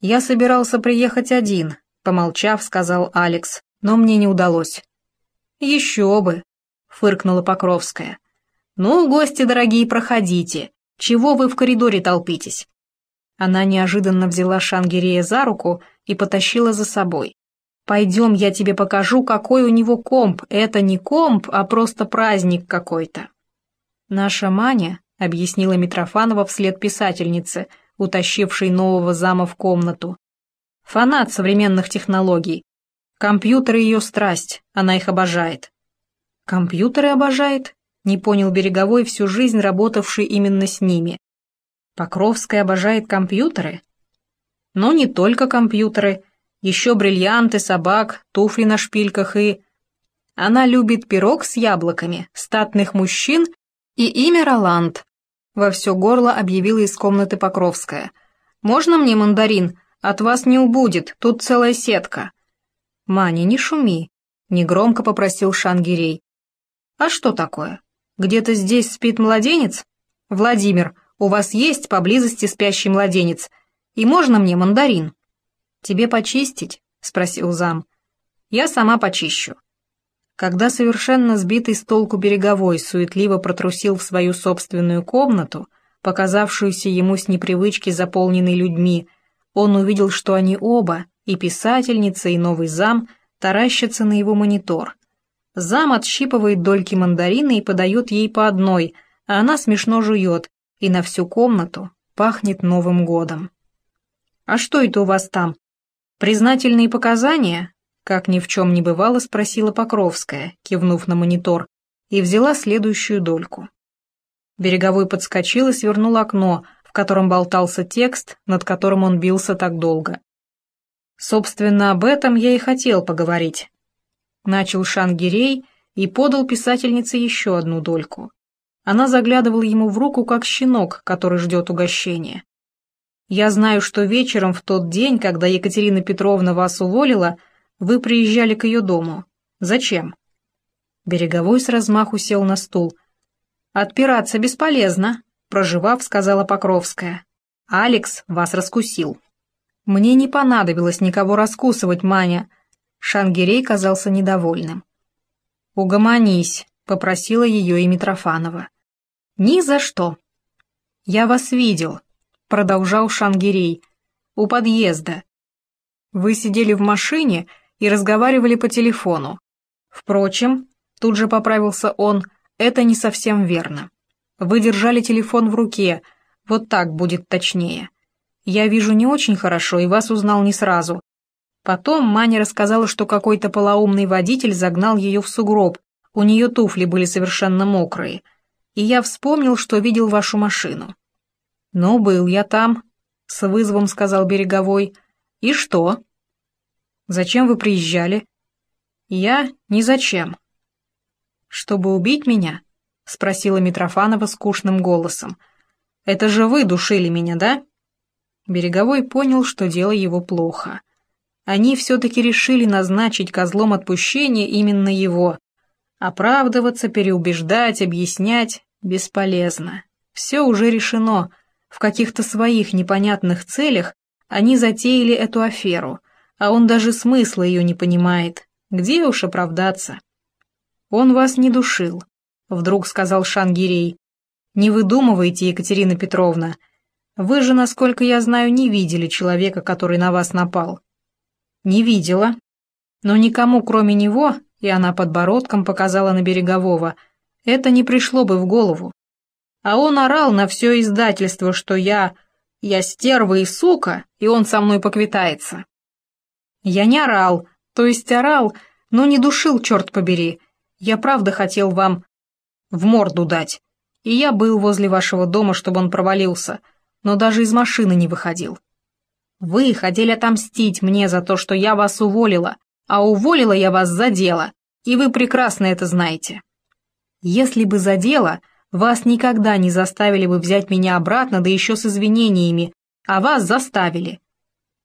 «Я собирался приехать один», — помолчав, сказал Алекс, «но мне не удалось». «Еще бы», — фыркнула Покровская. «Ну, гости дорогие, проходите. Чего вы в коридоре толпитесь?» Она неожиданно взяла Шангирея за руку и потащила за собой. «Пойдем, я тебе покажу, какой у него комп. Это не комп, а просто праздник какой-то». «Наша Маня», — объяснила Митрофанова вслед писательнице, утащившей нового зама в комнату. «Фанат современных технологий. Компьютеры ее страсть, она их обожает». «Компьютеры обожает?» — не понял Береговой, всю жизнь работавший именно с ними. «Покровская обожает компьютеры?» «Но не только компьютеры», еще бриллианты, собак, туфли на шпильках и... Она любит пирог с яблоками, статных мужчин и имя Роланд. Во все горло объявила из комнаты Покровская. «Можно мне мандарин? От вас не убудет, тут целая сетка». «Маня, не шуми», — негромко попросил Шангирей. «А что такое? Где-то здесь спит младенец? Владимир, у вас есть поблизости спящий младенец? И можно мне мандарин?» «Тебе почистить?» — спросил зам. «Я сама почищу». Когда совершенно сбитый с толку береговой суетливо протрусил в свою собственную комнату, показавшуюся ему с непривычки заполненной людьми, он увидел, что они оба, и писательница, и новый зам, таращатся на его монитор. Зам отщипывает дольки мандарина и подает ей по одной, а она смешно жует, и на всю комнату пахнет Новым годом. «А что это у вас там?» «Признательные показания?» Как ни в чем не бывало, спросила Покровская, кивнув на монитор, и взяла следующую дольку. Береговой подскочил и свернул окно, в котором болтался текст, над которым он бился так долго. Собственно, об этом я и хотел поговорить. Начал Шангирей и подал писательнице еще одну дольку. Она заглядывала ему в руку, как щенок, который ждет угощения. Я знаю, что вечером в тот день, когда Екатерина Петровна вас уволила, вы приезжали к ее дому. Зачем?» Береговой с размаху сел на стул. «Отпираться бесполезно», — проживав, сказала Покровская. «Алекс вас раскусил». «Мне не понадобилось никого раскусывать, Маня». Шангирей казался недовольным. «Угомонись», — попросила ее и Митрофанова. «Ни за что». «Я вас видел», продолжал Шангирей. «У подъезда. Вы сидели в машине и разговаривали по телефону. Впрочем, тут же поправился он, это не совсем верно. Вы держали телефон в руке, вот так будет точнее. Я вижу не очень хорошо и вас узнал не сразу. Потом Маня рассказала, что какой-то полоумный водитель загнал ее в сугроб, у нее туфли были совершенно мокрые. И я вспомнил, что видел вашу машину. «Ну, был я там», — с вызовом сказал Береговой. «И что?» «Зачем вы приезжали?» «Я ни зачем». «Чтобы убить меня?» — спросила Митрофанова скучным голосом. «Это же вы душили меня, да?» Береговой понял, что дело его плохо. Они все-таки решили назначить козлом отпущения именно его. Оправдываться, переубеждать, объяснять — бесполезно. Все уже решено — в каких-то своих непонятных целях они затеяли эту аферу, а он даже смысла ее не понимает. Где уж оправдаться? «Он вас не душил», — вдруг сказал Шангирей. «Не выдумывайте, Екатерина Петровна. Вы же, насколько я знаю, не видели человека, который на вас напал». «Не видела. Но никому, кроме него, и она подбородком показала на Берегового, это не пришло бы в голову. А он орал на все издательство, что я... я стерва и сука, и он со мной поквитается. Я не орал, то есть орал, но не душил, черт побери. Я правда хотел вам в морду дать. И я был возле вашего дома, чтобы он провалился, но даже из машины не выходил. Вы хотели отомстить мне за то, что я вас уволила, а уволила я вас за дело, и вы прекрасно это знаете. Если бы за дело, вас никогда не заставили бы взять меня обратно, да еще с извинениями, а вас заставили.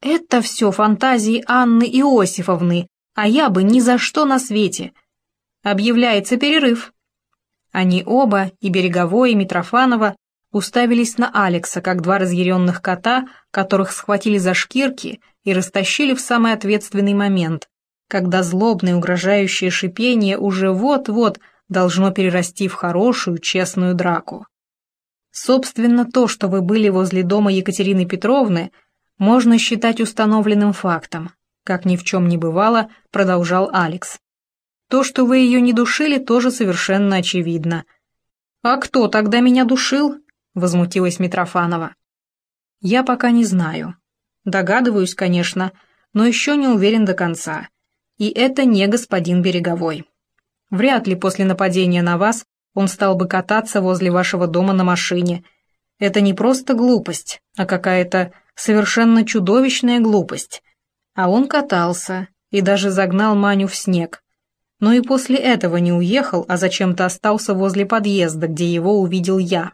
Это все фантазии Анны Иосифовны, а я бы ни за что на свете. Объявляется перерыв. Они оба, и Береговой, и Митрофанова, уставились на Алекса, как два разъяренных кота, которых схватили за шкирки и растащили в самый ответственный момент, когда злобное угрожающее шипение уже вот-вот должно перерасти в хорошую, честную драку. Собственно, то, что вы были возле дома Екатерины Петровны, можно считать установленным фактом, как ни в чем не бывало, продолжал Алекс. То, что вы ее не душили, тоже совершенно очевидно. «А кто тогда меня душил?» — возмутилась Митрофанова. «Я пока не знаю. Догадываюсь, конечно, но еще не уверен до конца. И это не господин Береговой. Вряд ли после нападения на вас он стал бы кататься возле вашего дома на машине. Это не просто глупость, а какая-то совершенно чудовищная глупость. А он катался и даже загнал Маню в снег. Но и после этого не уехал, а зачем-то остался возле подъезда, где его увидел я.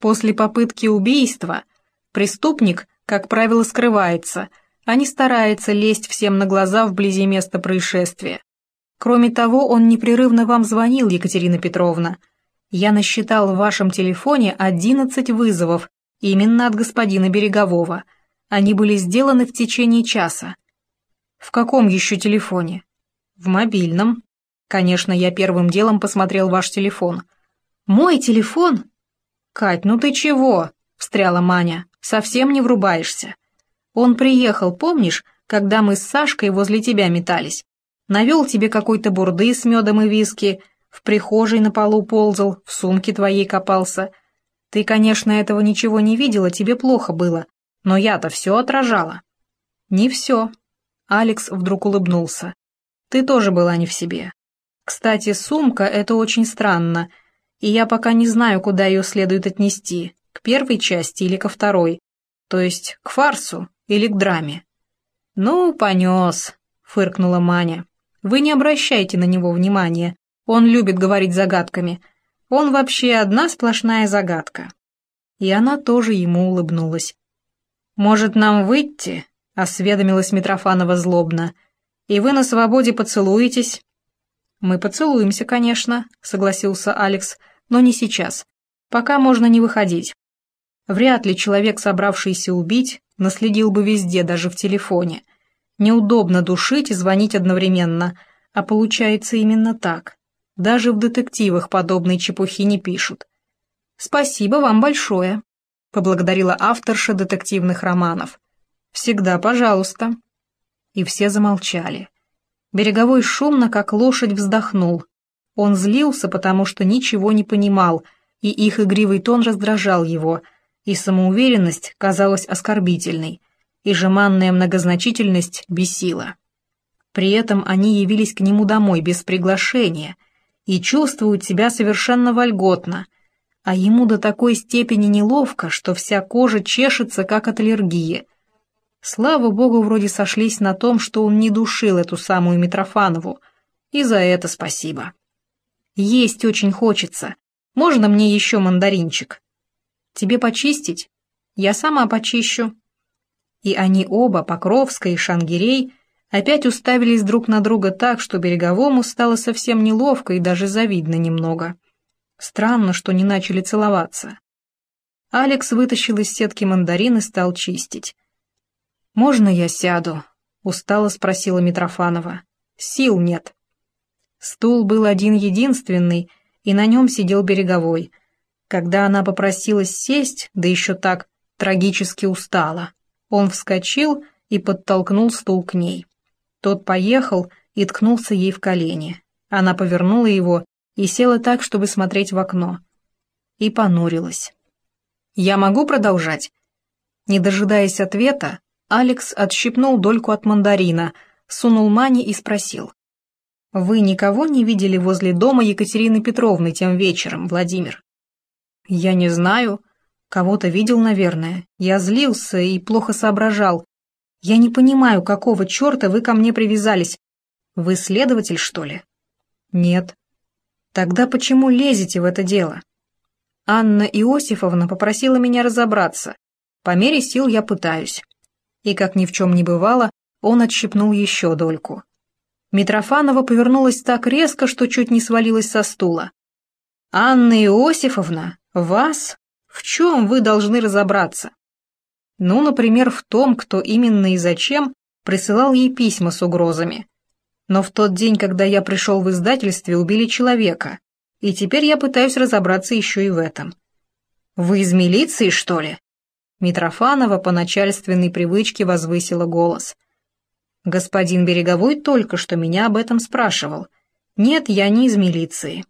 После попытки убийства преступник, как правило, скрывается, а не старается лезть всем на глаза вблизи места происшествия. Кроме того, он непрерывно вам звонил, Екатерина Петровна. Я насчитал в вашем телефоне 11 вызовов, именно от господина Берегового. Они были сделаны в течение часа. В каком еще телефоне? В мобильном. Конечно, я первым делом посмотрел ваш телефон. Мой телефон? Кать, ну ты чего? Встряла Маня. Совсем не врубаешься. Он приехал, помнишь, когда мы с Сашкой возле тебя метались? навел тебе какой-то бурды с медом и виски, в прихожей на полу ползал, в сумке твоей копался. Ты, конечно, этого ничего не видела, тебе плохо было, но я-то все отражала». «Не все». Алекс вдруг улыбнулся. «Ты тоже была не в себе. Кстати, сумка — это очень странно, и я пока не знаю, куда ее следует отнести, к первой части или ко второй, то есть к фарсу или к драме». «Ну, понес», — фыркнула Маня. Вы не обращайте на него внимания, он любит говорить загадками. Он вообще одна сплошная загадка». И она тоже ему улыбнулась. «Может, нам выйти?» — осведомилась Митрофанова злобно. «И вы на свободе поцелуетесь?» «Мы поцелуемся, конечно», — согласился Алекс, — «но не сейчас. Пока можно не выходить. Вряд ли человек, собравшийся убить, наследил бы везде, даже в телефоне. Неудобно душить и звонить одновременно, а получается именно так. Даже в детективах подобной чепухи не пишут. «Спасибо вам большое», — поблагодарила авторша детективных романов. «Всегда пожалуйста». И все замолчали. Береговой шумно, как лошадь, вздохнул. Он злился, потому что ничего не понимал, и их игривый тон раздражал его, и самоуверенность казалась оскорбительной и жеманная многозначительность бесила. При этом они явились к нему домой без приглашения и чувствуют себя совершенно вольготно, а ему до такой степени неловко, что вся кожа чешется, как от аллергии. Слава богу, вроде сошлись на том, что он не душил эту самую Митрофанову, и за это спасибо. Есть очень хочется. Можно мне еще мандаринчик? Тебе почистить? Я сама почищу и они оба, Покровская и Шангирей, опять уставились друг на друга так, что Береговому стало совсем неловко и даже завидно немного. Странно, что не начали целоваться. Алекс вытащил из сетки мандарин и стал чистить. «Можно я сяду?» — устало спросила Митрофанова. «Сил нет». Стул был один-единственный, и на нем сидел Береговой. Когда она попросилась сесть, да еще так трагически устала, он вскочил и подтолкнул стул к ней. Тот поехал и ткнулся ей в колени. Она повернула его и села так, чтобы смотреть в окно. И понурилась. «Я могу продолжать?» Не дожидаясь ответа, Алекс отщипнул дольку от мандарина, сунул Мане и спросил. «Вы никого не видели возле дома Екатерины Петровны тем вечером, Владимир?» «Я не знаю», Кого-то видел, наверное. Я злился и плохо соображал. Я не понимаю, какого черта вы ко мне привязались. Вы следователь, что ли? Нет. Тогда почему лезете в это дело? Анна Иосифовна попросила меня разобраться. По мере сил я пытаюсь. И, как ни в чем не бывало, он отщипнул еще дольку. Митрофанова повернулась так резко, что чуть не свалилась со стула. «Анна Иосифовна, вас? В чем вы должны разобраться? Ну, например, в том, кто именно и зачем присылал ей письма с угрозами. Но в тот день, когда я пришел в издательстве, убили человека, и теперь я пытаюсь разобраться еще и в этом. Вы из милиции, что ли? Митрофанова по начальственной привычке возвысила голос. Господин Береговой только что меня об этом спрашивал. Нет, я не из милиции.